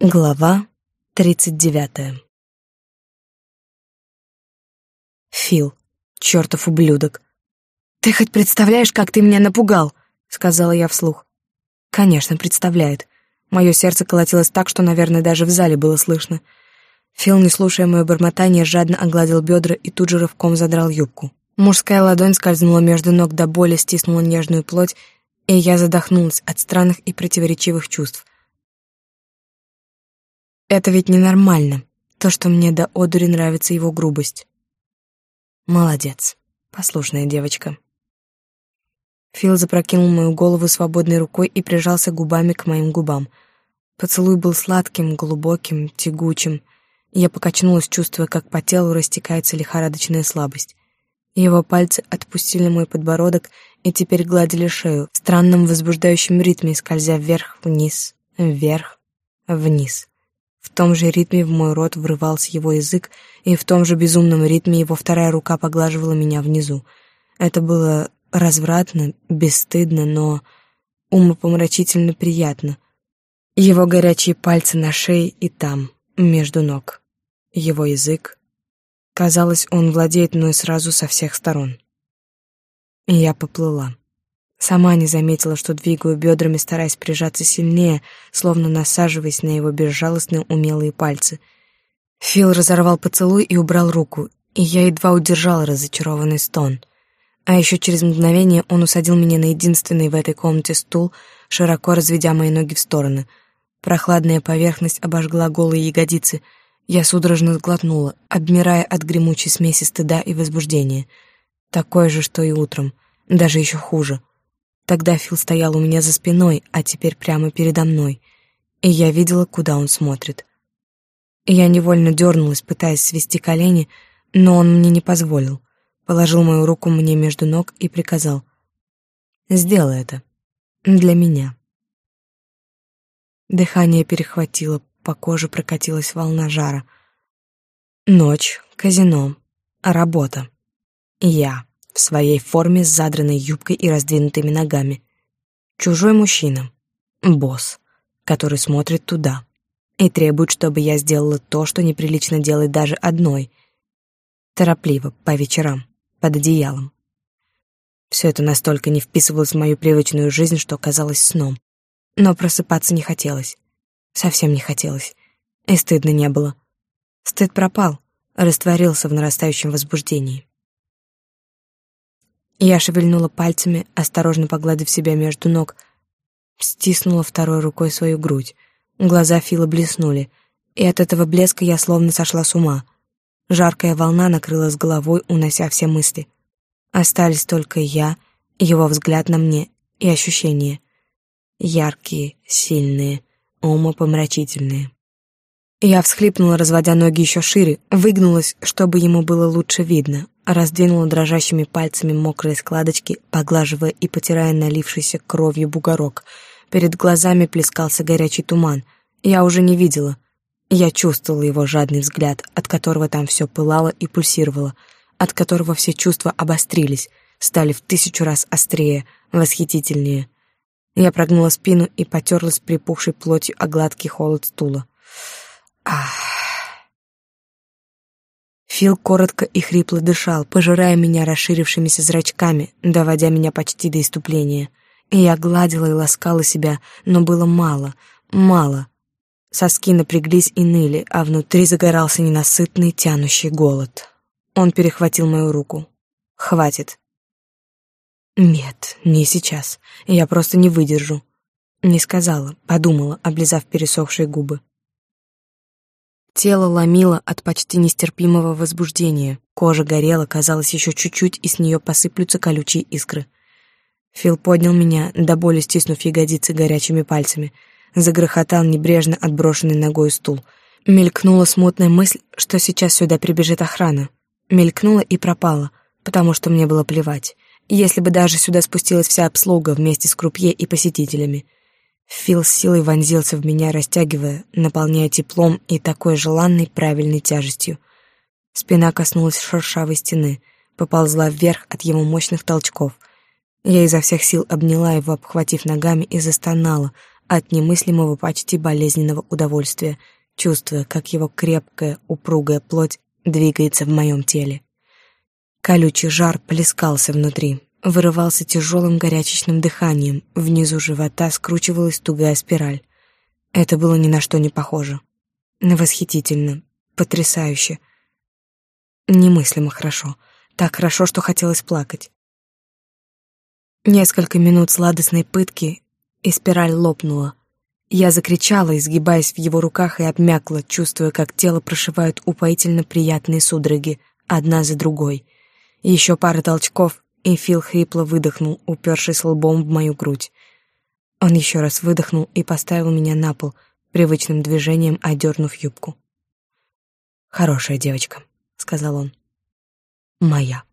Глава тридцать девятая Фил, чертов ублюдок. «Ты хоть представляешь, как ты меня напугал?» — сказала я вслух. «Конечно, представляет. Мое сердце колотилось так, что, наверное, даже в зале было слышно. Фил, не слушая мое бормотание, жадно огладил бедра и тут же рывком задрал юбку. Мужская ладонь скользнула между ног до боли, стиснула нежную плоть, и я задохнулась от странных и противоречивых чувств. Это ведь ненормально, то, что мне до одури нравится его грубость. Молодец, послушная девочка. Фил запрокинул мою голову свободной рукой и прижался губами к моим губам. Поцелуй был сладким, глубоким, тягучим. Я покачнулась, чувствуя, как по телу растекается лихорадочная слабость. Его пальцы отпустили мой подбородок и теперь гладили шею в странном возбуждающем ритме, скользя вверх-вниз, вверх-вниз. В том же ритме в мой рот врывался его язык, и в том же безумном ритме его вторая рука поглаживала меня внизу. Это было развратно, бесстыдно, но умопомрачительно приятно. Его горячие пальцы на шее и там, между ног. Его язык. Казалось, он владеет мной сразу со всех сторон. Я поплыла. Сама не заметила, что двигаю бедрами, стараясь прижаться сильнее, словно насаживаясь на его безжалостные умелые пальцы. Фил разорвал поцелуй и убрал руку, и я едва удержала разочарованный стон. А еще через мгновение он усадил меня на единственный в этой комнате стул, широко разведя мои ноги в стороны. Прохладная поверхность обожгла голые ягодицы. Я судорожно сглотнула, обмирая от гремучей смеси стыда и возбуждения. Такое же, что и утром, даже еще хуже — Тогда Фил стоял у меня за спиной, а теперь прямо передо мной, и я видела, куда он смотрит. Я невольно дернулась, пытаясь свести колени, но он мне не позволил. Положил мою руку мне между ног и приказал. «Сделай это. Для меня». Дыхание перехватило, по коже прокатилась волна жара. Ночь, казино, работа. Я в своей форме с задранной юбкой и раздвинутыми ногами. Чужой мужчина, босс, который смотрит туда и требует, чтобы я сделала то, что неприлично делать даже одной. Торопливо, по вечерам, под одеялом. Все это настолько не вписывалось в мою привычную жизнь, что казалось сном. Но просыпаться не хотелось. Совсем не хотелось. И стыдно не было. Стыд пропал, растворился в нарастающем возбуждении. Я шевельнула пальцами, осторожно погладив себя между ног, стиснула второй рукой свою грудь. Глаза Фила блеснули, и от этого блеска я словно сошла с ума. Жаркая волна накрыла с головой, унося все мысли. Остались только я, его взгляд на мне и ощущения. Яркие, сильные, умопомрачительные. Я всхлипнула, разводя ноги еще шире, выгнулась, чтобы ему было лучше видно, раздвинула дрожащими пальцами мокрые складочки, поглаживая и потирая налившийся кровью бугорок. Перед глазами плескался горячий туман. Я уже не видела. Я чувствовала его жадный взгляд, от которого там все пылало и пульсировало, от которого все чувства обострились, стали в тысячу раз острее, восхитительнее. Я прогнула спину и потерлась припухшей плотью о гладкий холод стула. Ах! Фил коротко и хрипло дышал, пожирая меня расширившимися зрачками, доводя меня почти до иступления. Я гладила и ласкала себя, но было мало, мало. Соски напряглись и ныли, а внутри загорался ненасытный тянущий голод. Он перехватил мою руку. «Хватит». «Нет, не сейчас. Я просто не выдержу». Не сказала, подумала, облизав пересохшие губы. Тело ломило от почти нестерпимого возбуждения. Кожа горела, казалось, еще чуть-чуть, и с нее посыплются колючие искры. Фил поднял меня, до боли стиснув ягодицы горячими пальцами. Загрохотал небрежно отброшенный ногой стул. Мелькнула смутная мысль, что сейчас сюда прибежит охрана. Мелькнула и пропала, потому что мне было плевать. Если бы даже сюда спустилась вся обслуга вместе с крупье и посетителями — Фил силой вонзился в меня, растягивая, наполняя теплом и такой желанной правильной тяжестью. Спина коснулась шершавой стены, поползла вверх от его мощных толчков. Я изо всех сил обняла его, обхватив ногами, и застонала, от немыслимого почти болезненного удовольствия, чувствуя, как его крепкая, упругая плоть двигается в моем теле. Колючий жар плескался внутри, вырывался тяжелым горячечным дыханием, внизу живота скручивалась тугая спираль. Это было ни на что не похоже. Восхитительно, потрясающе. Немыслимо хорошо. Так хорошо, что хотелось плакать. Несколько минут сладостной пытки, и спираль лопнула. Я закричала, изгибаясь в его руках, и обмякла, чувствуя, как тело прошивают упоительно приятные судороги, одна за другой. Еще пара толчков, и Фил хрипло выдохнул, упершись лбом в мою грудь. Он еще раз выдохнул и поставил меня на пол, привычным движением одернув юбку. «Хорошая девочка», — сказал он. «Моя».